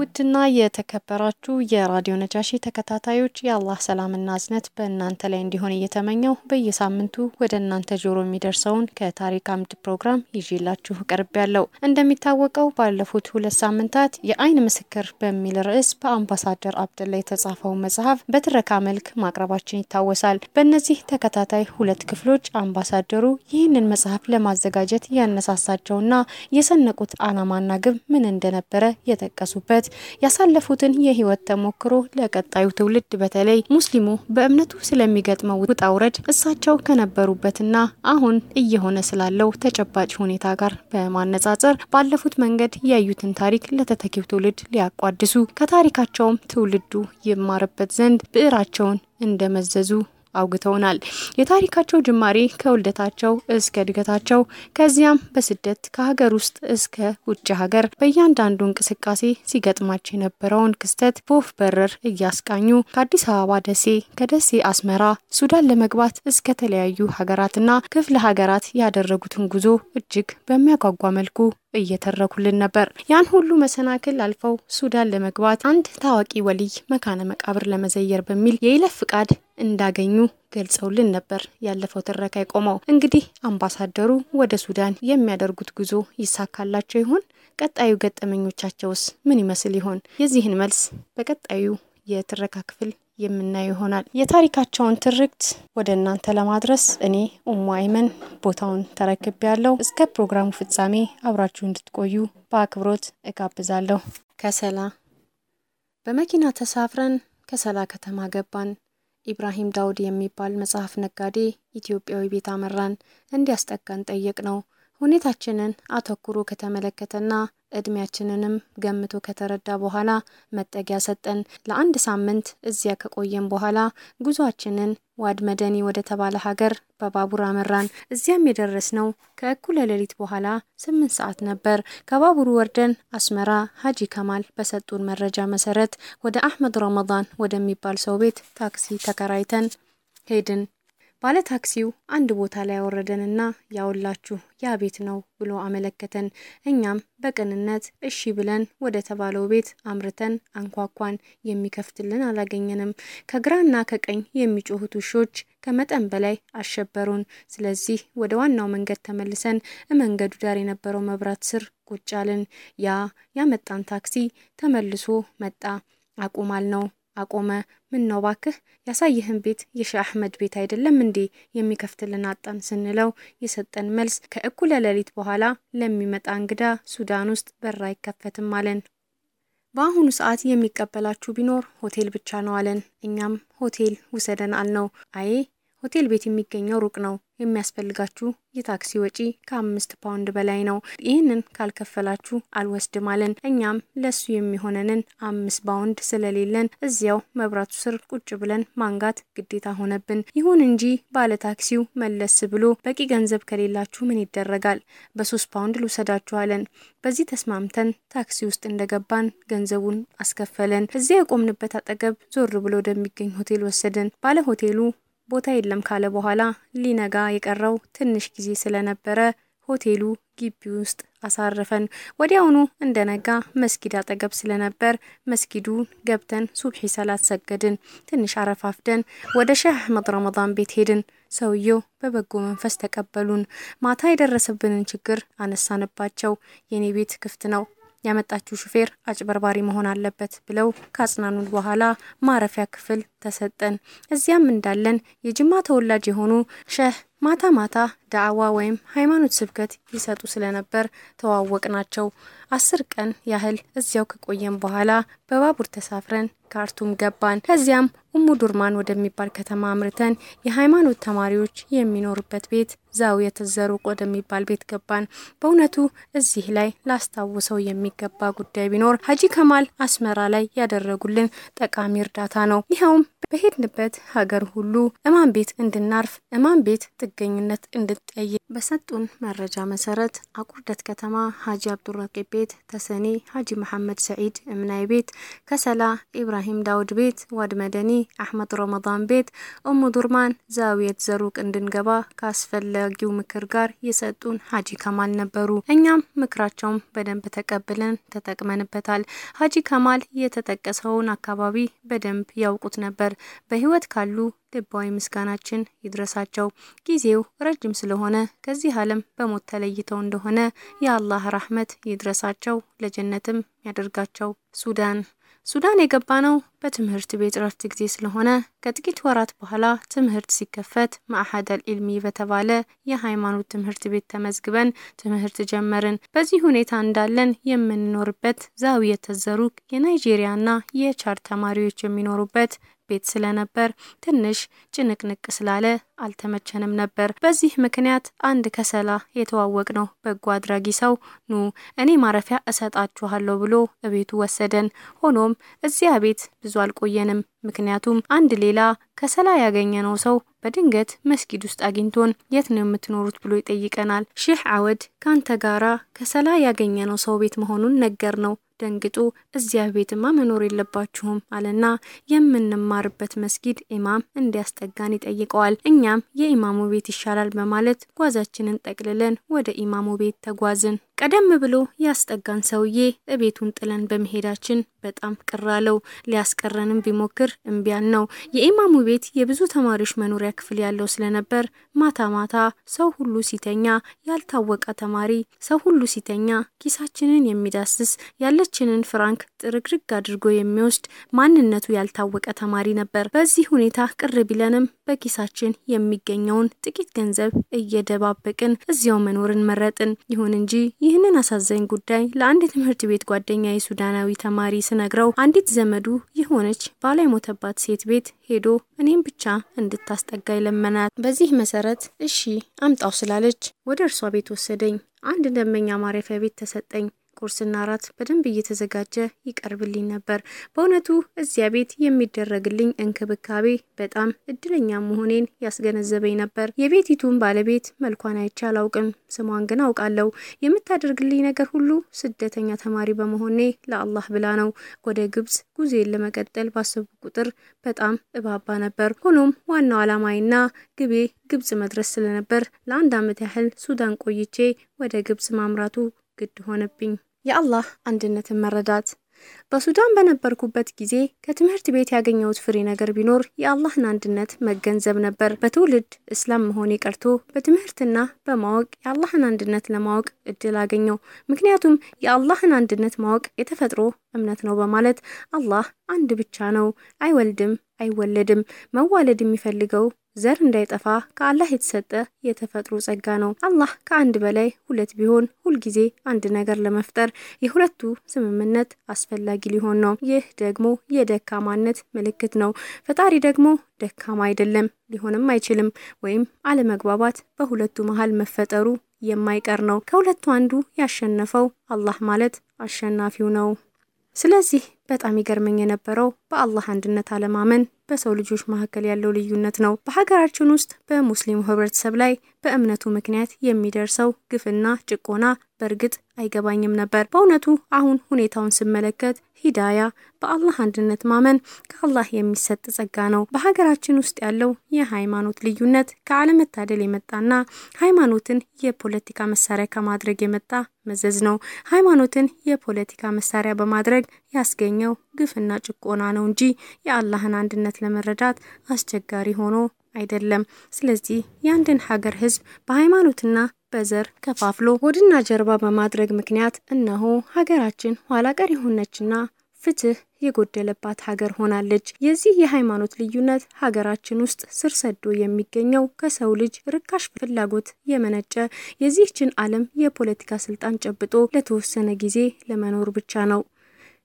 ውድና የተከበራችሁ የራዲዮ ነጃሺ ተከታታዮች የአላህ ሰላምና እዝነት በእናንተ ላይ እንዲሆን እየተመኘው በየሳምንቱ ወደ እናንተ ጆሮ የሚደርሰውን ከታሪክ አምድ ፕሮግራም ይዤላችሁ ቀርብ ያለው እንደሚታወቀው ባለፉት ሁለት ሳምንታት የአይን ምስክር በሚል ርዕስ በአምባሳደር አብደላ የተጻፈው መጽሐፍ በትረካ መልክ ማቅረባችን ይታወሳል። በእነዚህ ተከታታይ ሁለት ክፍሎች አምባሳደሩ ይህንን መጽሐፍ ለማዘጋጀት ያነሳሳቸውና የሰነቁት ዓላማና ግብ ምን እንደነበረ የጠቀሱበት ያሳለፉትን የህይወት ተሞክሮ ለቀጣዩ ትውልድ በተለይ ሙስሊሙ በእምነቱ ስለሚገጥመው ውጣ ውረድ እሳቸው ከነበሩበትና አሁን እየሆነ ስላለው ተጨባጭ ሁኔታ ጋር በማነጻጸር ባለፉት መንገድ ያዩትን ታሪክ ለተተኪው ትውልድ ሊያቋድሱ ከታሪካቸውም ትውልዱ ይማርበት ዘንድ ብዕራቸውን እንደመዘዙ አውግተውናል። የታሪካቸው ጅማሬ ከውልደታቸው እስከ እድገታቸው ከዚያም በስደት ከሀገር ውስጥ እስከ ውጭ ሀገር በእያንዳንዱ እንቅስቃሴ ሲገጥማቸው የነበረውን ክስተት በወፍ በረር እያስቃኙ ከአዲስ አበባ ደሴ፣ ከደሴ አስመራ፣ ሱዳን ለመግባት እስከ ተለያዩ ሀገራትና ክፍለ ሀገራት ያደረጉትን ጉዞ እጅግ በሚያጓጓ መልኩ እየተረኩልን ነበር። ያን ሁሉ መሰናክል አልፈው ሱዳን ለመግባት አንድ ታዋቂ ወልይ መካነ መቃብር ለመዘየር በሚል የይለፍ ፍቃድ እንዳገኙ ገልጸውልን ነበር ያለፈው ትረካ የቆመው። እንግዲህ አምባሳደሩ ወደ ሱዳን የሚያደርጉት ጉዞ ይሳካላቸው ይሆን? ቀጣዩ ገጠመኞቻቸውስ ምን ይመስል ይሆን? የዚህን መልስ በቀጣዩ የትረካ ክፍል የምናየው ይሆናል። የታሪካቸውን ትርክት ወደ እናንተ ለማድረስ እኔ ኡሙ አይመን ቦታውን ተረክቤ እስከ ፕሮግራሙ ፍጻሜ አብራችሁ እንድትቆዩ በአክብሮት እጋብዛለሁ። ከሰላ በመኪና ተሳፍረን ከሰላ ከተማ ገባን። ኢብራሂም ዳውድ የሚባል መጽሐፍ ነጋዴ ኢትዮጵያዊ ቤት አመራን። እንዲያስጠጋን ጠየቅ ነው። ሁኔታችንን አተኩሮ ከተመለከተና እድሜያችንንም ገምቶ ከተረዳ በኋላ መጠጊያ ሰጠን። ለአንድ ሳምንት እዚያ ከቆየን በኋላ ጉዟችንን ዋድ መደኒ ወደ ተባለ ሀገር በባቡር አመራን። እዚያም የደረስነው ከእኩለ ሌሊት በኋላ ስምንት ሰዓት ነበር። ከባቡሩ ወርደን አስመራ ሀጂ ከማል በሰጡን መረጃ መሰረት ወደ አህመድ ረመዳን ወደሚባል ሰው ቤት ታክሲ ተከራይተን ሄድን። ባለ ታክሲው አንድ ቦታ ላይ ያወረደንና ያውላችሁ ያ ቤት ነው ብሎ አመለከተን። እኛም በቅንነት እሺ ብለን ወደ ተባለው ቤት አምርተን አንኳኳን። የሚከፍትልን አላገኘንም። ከግራና ከቀኝ የሚጮሁት ውሾች ከመጠን በላይ አሸበሩን። ስለዚህ ወደ ዋናው መንገድ ተመልሰን መንገዱ ዳር የነበረው መብራት ስር ቁጭ አልን። ያ ያመጣን ታክሲ ተመልሶ መጣ። አቁማል ነው አቆመ። ምን ነው ባክህ ያሳይህን ቤት የሺህ አህመድ ቤት አይደለም እንዴ የሚከፍትልን አጣን ስንለው የሰጠን መልስ ከእኩለ ሌሊት በኋላ ለሚመጣ እንግዳ ሱዳን ውስጥ በር አይከፈትም አለን። በአሁኑ ሰዓት የሚቀበላችሁ ቢኖር ሆቴል ብቻ ነው አለን። እኛም ሆቴል ውሰደን አልነው። አይ ሆቴል ቤት የሚገኘው ሩቅ ነው የሚያስፈልጋችሁ የታክሲ ወጪ ከአምስት ፓውንድ በላይ ነው። ይህንን ካልከፈላችሁ አልወስድም አለን። እኛም ለሱ የሚሆነንን አምስት ፓውንድ ስለሌለን እዚያው መብራቱ ስር ቁጭ ብለን ማንጋት ግዴታ ሆነብን። ይሁን እንጂ ባለ ታክሲው መለስ ብሎ በቂ ገንዘብ ከሌላችሁ ምን ይደረጋል፣ በሶስት ፓውንድ ልውሰዳችሁ አለን። በዚህ ተስማምተን ታክሲ ውስጥ እንደገባን ገንዘቡን አስከፈለን። እዚያ የቆምንበት አጠገብ ዞር ብሎ ወደሚገኝ ሆቴል ወሰደን። ባለ ሆቴሉ ቦታ የለም ካለ በኋላ ሊነጋ የቀረው ትንሽ ጊዜ ስለነበረ ሆቴሉ ግቢ ውስጥ አሳረፈን። ወዲያውኑ እንደነጋ መስጊድ አጠገብ ስለነበር መስጊዱን ገብተን ሱብሒ ሰላት ሰገድን። ትንሽ አረፋፍደን ወደ ሼህ አህመድ ረመዳን ቤት ሄድን። ሰውየው በበጎ መንፈስ ተቀበሉን። ማታ የደረሰብንን ችግር አነሳንባቸው። የኔ ቤት ክፍት ነው ያመጣችው ሹፌር አጭበርባሪ መሆን አለበት ብለው ካጽናኑን በኋላ ማረፊያ ክፍል ተሰጠን። እዚያም እንዳለን የጅማ ተወላጅ የሆኑ ሸህ ማታ ማታ ዳዕዋ ወይም ሃይማኖት ስብከት ይሰጡ ስለነበር ተዋወቅ ናቸው። አስር ቀን ያህል እዚያው ከቆየን በኋላ በባቡር ተሳፍረን ካርቱም ገባን። ከዚያም ኡሙ ዱርማን ወደሚባል ከተማ አምርተን የሃይማኖት ተማሪዎች የሚኖሩበት ቤት ዛውየት ዘሩቅ ወደሚባል ቤት ገባን። በእውነቱ እዚህ ላይ ላስታውሰው የሚገባ ጉዳይ ቢኖር ሀጂ ከማል አስመራ ላይ ያደረጉልን ጠቃሚ እርዳታ ነው። ይኸውም በሄድንበት ሀገር ሁሉ እማን ቤት እንድናርፍ እማን ቤት ጥገኝነት እንድትጠይቅ በሰጡን መረጃ መሰረት አቁርደት ከተማ ሀጂ አብዱራቂብ ቤት፣ ተሰኔ ሀጂ መሐመድ ሰዒድ እምናይ ቤት፣ ከሰላ ኢብራሂም ዳውድ ቤት፣ ዋድ መደኒ አሕመድ ረመዳን ቤት፣ ኡሙ ዱርማን ዛዊየት ዘሩቅ እንድንገባ ከአስፈላጊው ምክር ጋር የሰጡን ሀጂ ከማል ነበሩ። እኛም ምክራቸውም በደንብ ተቀብለን ተጠቅመንበታል። ሀጂ ከማል የተጠቀሰውን አካባቢ በደንብ ያውቁት ነበር። በህይወት ካሉ ልባዊ ምስጋናችን ይድረሳቸው። ጊዜው ረጅም ስለሆነ ከዚህ ዓለም በሞት ተለይተው እንደሆነ የአላህ ራህመት ይድረሳቸው፣ ለጀነትም ያደርጋቸው። ሱዳን ሱዳን የገባ ነው በትምህርት ቤት ረፍት ጊዜ ስለሆነ ከጥቂት ወራት በኋላ ትምህርት ሲከፈት ማዕሀደል ኢልሚ በተባለ የሃይማኖት ትምህርት ቤት ተመዝግበን ትምህርት ጀመርን። በዚህ ሁኔታ እንዳለን የምንኖርበት ዛዊየት ተዘሩቅ የናይጄሪያና የቻድ ተማሪዎች የሚኖሩበት ቤት ስለነበር ትንሽ ጭንቅንቅ ስላለ አልተመቸንም ነበር። በዚህ ምክንያት አንድ ከሰላ የተዋወቅ ነው በጎ አድራጊ ሰው ኑ እኔ ማረፊያ እሰጣችኋለሁ ብሎ እቤቱ ወሰደን። ሆኖም እዚያ ቤት ብዙ አልቆየንም። ምክንያቱም አንድ ሌላ ከሰላ ያገኘነው ሰው በድንገት መስጊድ ውስጥ አግኝቶን የት ነው የምትኖሩት ብሎ ይጠይቀናል። ሼህ አወድ ካንተ ጋራ ከሰላ ያገኘነው ሰው ቤት መሆኑን ነገር ነው ደንግጦ እዚያ ቤትማ መኖር የለባችሁም አለና የምንማርበት መስጊድ ኢማም እንዲያስጠጋን ይጠይቀዋል። እኛም የኢማሙ ቤት ይሻላል በማለት ጓዛችንን ጠቅልለን ወደ ኢማሙ ቤት ተጓዝን። ቀደም ብሎ ያስጠጋን ሰውዬ እቤቱን ጥለን በመሄዳችን በጣም ቅር አለው። ሊያስቀረንም ቢሞክር እምቢያን ነው። የኢማሙ ቤት የብዙ ተማሪዎች መኖሪያ ክፍል ያለው ስለነበር ማታ ማታ ሰው ሁሉ ሲተኛ ያልታወቀ ተማሪ ሰው ሁሉ ሲተኛ ኪሳችንን የሚዳስስ ያለችንን ፍራንክ ጥርግርግ አድርጎ የሚወስድ ማንነቱ ያልታወቀ ተማሪ ነበር። በዚህ ሁኔታ ቅር ቢለንም በኪሳችን የሚገኘውን ጥቂት ገንዘብ እየደባበቅን እዚያው መኖርን መረጥን። ይሁን እንጂ ይህንን አሳዛኝ ጉዳይ ለአንድ የትምህርት ቤት ጓደኛ የሱዳናዊ ተማሪ ስነግረው አንዲት ዘመዱ የሆነች ባላ የሞተባት ሴት ቤት ሄዶ እኔም ብቻ እንድታስጠጋ ይለመናት። በዚህ መሰረት እሺ አምጣው ስላለች ወደ እርሷ ቤት ወሰደኝ። አንድ ደንበኛ ማረፊያ ቤት ተሰጠኝ። ቁርስና ራት በደንብ እየተዘጋጀ ይቀርብልኝ ነበር። በእውነቱ እዚያ ቤት የሚደረግልኝ እንክብካቤ በጣም እድለኛ መሆኔን ያስገነዘበኝ ነበር። የቤቲቱን ባለቤት መልኳን አይቼ አላውቅም፣ ስሟን ግን አውቃለሁ። የምታደርግልኝ ነገር ሁሉ ስደተኛ ተማሪ በመሆኔ ለአላህ ብላ ነው። ወደ ግብጽ ጉዜን ለመቀጠል ባሰቡ ቁጥር በጣም እባባ ነበር። ሆኖም ዋናው ዓላማዬና ግቤ ግብጽ መድረስ ስለነበር ለአንድ ዓመት ያህል ሱዳን ቆይቼ ወደ ግብጽ ማምራቱ ግድ ሆነብኝ። የአላህ አንድነትን መረዳት በሱዳን በነበርኩበት ጊዜ ከትምህርት ቤት ያገኘሁት ፍሬ ነገር ቢኖር የአላህን አንድነት መገንዘብ ነበር። በትውልድ እስላም መሆኔ ቀርቶ በትምህርትና በማወቅ የአላህን አንድነት ለማወቅ እድል አገኘው። ምክንያቱም የአላህን አንድነት ማወቅ የተፈጥሮ እምነት ነው በማለት አላህ አንድ ብቻ ነው፣ አይወልድም፣ አይወለድም። መዋለድ የሚፈልገው ዘር እንዳይጠፋ ከአላህ የተሰጠ የተፈጥሮ ጸጋ ነው። አላህ ከአንድ በላይ ሁለት ቢሆን ሁልጊዜ አንድ ነገር ለመፍጠር የሁለቱ ስምምነት አስፈላጊ ሊሆን ነው። ይህ ደግሞ የደካማነት ምልክት ነው። ፈጣሪ ደግሞ ደካማ አይደለም፣ ሊሆንም አይችልም። ወይም አለመግባባት በሁለቱ መሀል መፈጠሩ የማይቀር ነው። ከሁለቱ አንዱ ያሸነፈው አላህ ማለት አሸናፊው ነው። ስለዚህ በጣም ይገርመኝ የነበረው በአላህ አንድነት አለማመን በሰው ልጆች መካከል ያለው ልዩነት ነው። በሀገራችን ውስጥ በሙስሊሙ ህብረተሰብ ላይ በእምነቱ ምክንያት የሚደርሰው ግፍና ጭቆና በእርግጥ አይገባኝም ነበር። በእውነቱ አሁን ሁኔታውን ስመለከት ሂዳያ በአላህ አንድነት ማመን ከአላህ የሚሰጥ ጸጋ ነው። በሀገራችን ውስጥ ያለው የሃይማኖት ልዩነት ከአለመታደል የመጣና ሃይማኖትን የፖለቲካ መሳሪያ ከማድረግ የመጣ መዘዝ ነው። ሃይማኖትን የፖለቲካ መሳሪያ በማድረግ ያስገኘው ግፍና ጭቆና ነው እንጂ የአላህን አንድነት ለመረዳት አስቸጋሪ ሆኖ አይደለም። ስለዚህ የአንድን ሀገር ህዝብ በሃይማኖትና በዘር ከፋፍሎ ሆድና ጀርባ በማድረግ ምክንያት እነሆ ሀገራችን ኋላ ቀር የሆነችና ፍትህ የጎደለባት ሀገር ሆናለች። የዚህ የሃይማኖት ልዩነት ሀገራችን ውስጥ ስር ሰዶ የሚገኘው ከሰው ልጅ ርካሽ ፍላጎት የመነጨ የዚህችን ዓለም የፖለቲካ ስልጣን ጨብጦ ለተወሰነ ጊዜ ለመኖር ብቻ ነው።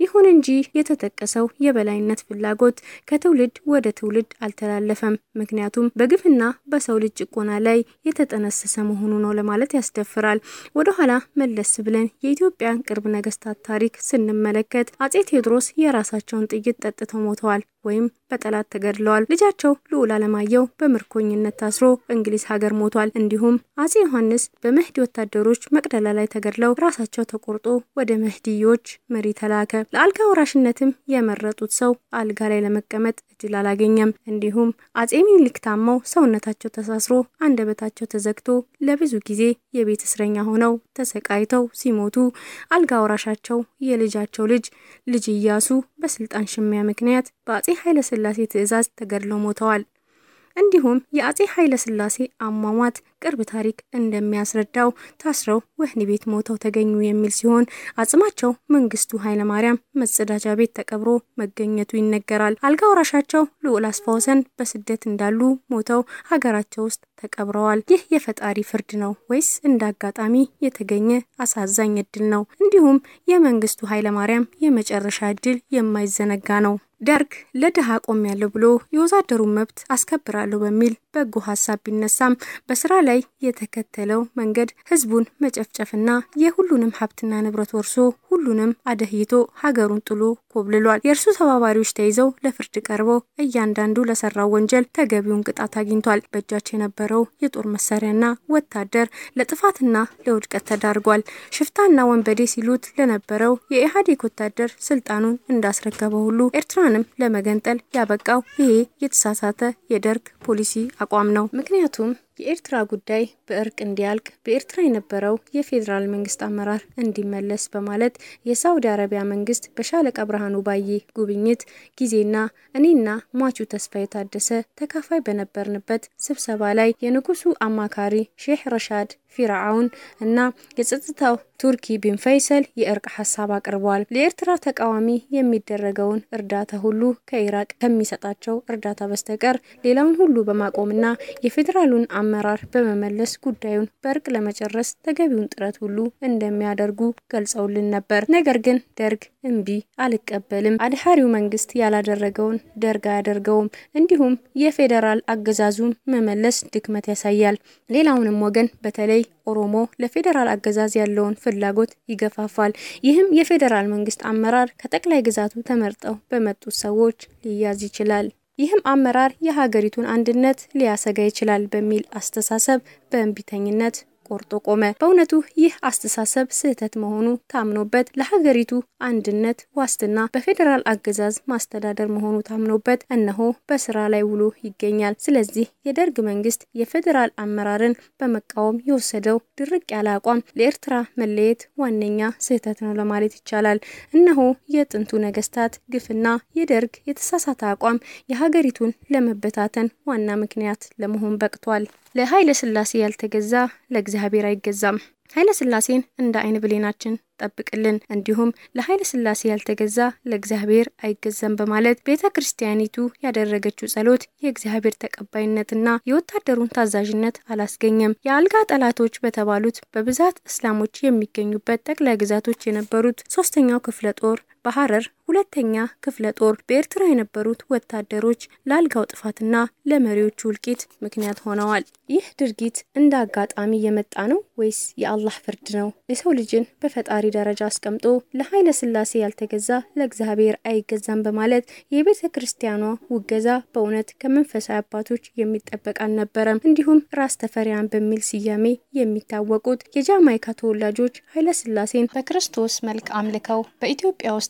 ይሁን እንጂ የተጠቀሰው የበላይነት ፍላጎት ከትውልድ ወደ ትውልድ አልተላለፈም። ምክንያቱም በግፍና በሰው ልጅ ጭቆና ላይ የተጠነሰሰ መሆኑ ነው ለማለት ያስደፍራል። ወደኋላ መለስ ብለን የኢትዮጵያን ቅርብ ነገስታት ታሪክ ስንመለከት አጼ ቴዎድሮስ የራሳቸውን ጥይት ጠጥተው ሞተዋል ወይም በጠላት ተገድለዋል። ልጃቸው ልዑል አለማየሁ በምርኮኝነት ታስሮ እንግሊዝ ሀገር ሞቷል። እንዲሁም አጼ ዮሐንስ በመህዲ ወታደሮች መቅደላ ላይ ተገድለው ራሳቸው ተቆርጦ ወደ መህዲዮች መሪ ተላከ። ለአልጋ ወራሽነትም የመረጡት ሰው አልጋ ላይ ለመቀመጥ እድል አላገኘም። እንዲሁም አጼ ሚኒሊክ ታመው ሰውነታቸው ተሳስሮ አንደበታቸው ተዘግቶ ለብዙ ጊዜ የቤት እስረኛ ሆነው ተሰቃይተው ሲሞቱ አልጋ ወራሻቸው የልጃቸው ልጅ ልጅ ኢያሱ በስልጣን ሽሚያ ምክንያት በአጼ ኃይለ ሥላሴ ትዕዛዝ ተገድለው ሞተዋል። እንዲሁም የአጼ ኃይለ ሥላሴ አሟሟት ቅርብ ታሪክ እንደሚያስረዳው ታስረው ወህኒ ቤት ሞተው ተገኙ የሚል ሲሆን አጽማቸው መንግስቱ ኃይለ ማርያም መጸዳጃ ቤት ተቀብሮ መገኘቱ ይነገራል። አልጋ ወራሻቸው ልዑል አስፋወሰን በስደት እንዳሉ ሞተው ሀገራቸው ውስጥ ተቀብረዋል። ይህ የፈጣሪ ፍርድ ነው ወይስ እንደ አጋጣሚ የተገኘ አሳዛኝ እድል ነው? እንዲሁም የመንግስቱ ኃይለ ማርያም የመጨረሻ እድል የማይዘነጋ ነው። ደርግ ለድሃ ቆም ያለው ብሎ የወዛደሩን መብት አስከብራለሁ በሚል በጎ ሀሳብ ቢነሳም በስራ ላይ የተከተለው መንገድ ህዝቡን መጨፍጨፍና የሁሉንም ሀብትና ንብረት ወርሶ ሁሉንም አደህይቶ ሀገሩን ጥሎ ኮብልሏል። የእርሱ ተባባሪዎች ተይዘው ለፍርድ ቀርበው እያንዳንዱ ለሰራው ወንጀል ተገቢውን ቅጣት አግኝቷል። በእጃቸው የነበረው የጦር መሳሪያና ወታደር ለጥፋትና ለውድቀት ተዳርጓል። ሽፍታና ወንበዴ ሲሉት ለነበረው የኢህአዴግ ወታደር ስልጣኑን እንዳስረከበ ሁሉ ኤርትራንም ለመገንጠል ያበቃው ይሄ የተሳሳተ የደርግ ፖሊሲ አቋም ነው። ምክንያቱም የኤርትራ ጉዳይ በእርቅ እንዲያልቅ በኤርትራ የነበረው የፌዴራል መንግስት አመራር እንዲመለስ በማለት የሳውዲ አረቢያ መንግስት በሻለቃ ብርሃኑ ባዬ ጉብኝት ጊዜና እኔና ሟቹ ተስፋ የታደሰ ተካፋይ በነበርንበት ስብሰባ ላይ የንጉሱ አማካሪ ሼህ ረሻድ ፊርዓውን እና የጸጥታው ቱርኪ ቢን ፈይሰል የእርቅ ሀሳብ አቅርበዋል። ለኤርትራ ተቃዋሚ የሚደረገውን እርዳታ ሁሉ ከኢራቅ ከሚሰጣቸው እርዳታ በስተቀር ሌላውን ሁሉ በማቆምና የፌዴራሉን አመራር በመመለስ ጉዳዩን በእርቅ ለመጨረስ ተገቢውን ጥረት ሁሉ እንደሚያደርጉ ገልጸውልን ነበር። ነገር ግን ደርግ እምቢ አልቀበልም፣ አድሃሪው መንግስት ያላደረገውን ደርግ አያደርገውም፣ እንዲሁም የፌዴራል አገዛዙን መመለስ ድክመት ያሳያል። ሌላውንም ወገን በተለይ ኦሮሞ ለፌዴራል አገዛዝ ያለውን ፍላጎት ይገፋፋል። ይህም የፌዴራል መንግስት አመራር ከጠቅላይ ግዛቱ ተመርጠው በመጡት ሰዎች ሊያዝ ይችላል። ይህም አመራር የሀገሪቱን አንድነት ሊያሰጋ ይችላል በሚል አስተሳሰብ በእንቢተኝነት ቆርጦ ቆመ። በእውነቱ ይህ አስተሳሰብ ስህተት መሆኑ ታምኖበት ለሀገሪቱ አንድነት ዋስትና በፌዴራል አገዛዝ ማስተዳደር መሆኑ ታምኖበት እነሆ በስራ ላይ ውሎ ይገኛል። ስለዚህ የደርግ መንግስት የፌዴራል አመራርን በመቃወም የወሰደው ድርቅ ያለ አቋም ለኤርትራ መለየት ዋነኛ ስህተት ነው ለማለት ይቻላል። እነሆ የጥንቱ ነገስታት ግፍና የደርግ የተሳሳተ አቋም የሀገሪቱን ለመበታተን ዋና ምክንያት ለመሆን በቅቷል። ለኃይለ ሥላሴ ያልተገዛ ለእግዚአብሔር አይገዛም። ኃይለ ሥላሴን እንደ አይን ብሌናችን ጠብቅልን፣ እንዲሁም ለኃይለ ሥላሴ ያልተገዛ ለእግዚአብሔር አይገዛም በማለት ቤተ ክርስቲያኒቱ ያደረገችው ጸሎት የእግዚአብሔር ተቀባይነትና የወታደሩን ታዛዥነት አላስገኘም። የአልጋ ጠላቶች በተባሉት በብዛት እስላሞች የሚገኙበት ጠቅላይ ግዛቶች የነበሩት ሶስተኛው ክፍለ ጦር በሐረር ሁለተኛ ክፍለ ጦር በኤርትራ የነበሩት ወታደሮች ለአልጋው ጥፋትና ለመሪዎቹ እልቂት ምክንያት ሆነዋል። ይህ ድርጊት እንደ አጋጣሚ የመጣ ነው ወይስ የአላህ ፍርድ ነው? የሰው ልጅን በፈጣሪ ደረጃ አስቀምጦ ለኃይለ ሥላሴ ያልተገዛ ለእግዚአብሔር አይገዛም በማለት የቤተ ክርስቲያኗ ውገዛ በእውነት ከመንፈሳዊ አባቶች የሚጠበቅ አልነበረም። እንዲሁም ራስ ተፈሪያን በሚል ስያሜ የሚታወቁት የጃማይካ ተወላጆች ኃይለ ሥላሴን በክርስቶስ መልክ አምልከው በኢትዮጵያ ውስጥ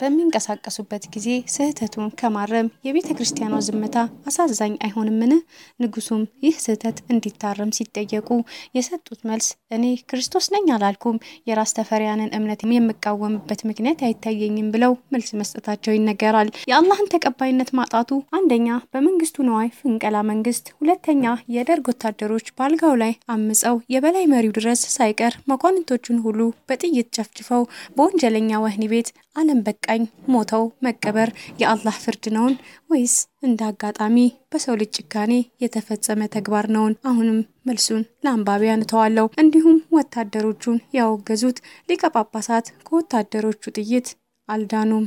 በሚንቀሳቀሱበት ጊዜ ስህተቱን ከማረም የቤተ ክርስቲያኗ ዝምታ አሳዛኝ አይሆንምን? ንጉሱም ይህ ስህተት እንዲታረም ሲጠየቁ የሰጡት መልስ እኔ ክርስቶስ ነኝ አላልኩም፣ የራስ ተፈሪያንን እምነት የምቃወምበት ምክንያት አይታየኝም ብለው መልስ መስጠታቸው ይነገራል። የአላህን ተቀባይነት ማጣቱ አንደኛ በመንግስቱ ነዋይ ፍንቀላ መንግስት፣ ሁለተኛ የደርግ ወታደሮች በአልጋው ላይ አምፀው የበላይ መሪው ድረስ ሳይቀር መኳንንቶቹን ሁሉ በጥይት ጨፍጭፈው በወንጀለኛ ወህኒ ቤት አለም በቃኝ ሞተው መቀበር የአላህ ፍርድ ነውን ወይስ እንደ አጋጣሚ በሰው ልጅ ጭካኔ የተፈጸመ ተግባር ነውን? አሁንም መልሱን ለአንባቢያን እተዋለሁ። እንዲሁም ወታደሮቹን ያወገዙት ሊቀ ጳጳሳት ከወታደሮቹ ጥይት አልዳኑም።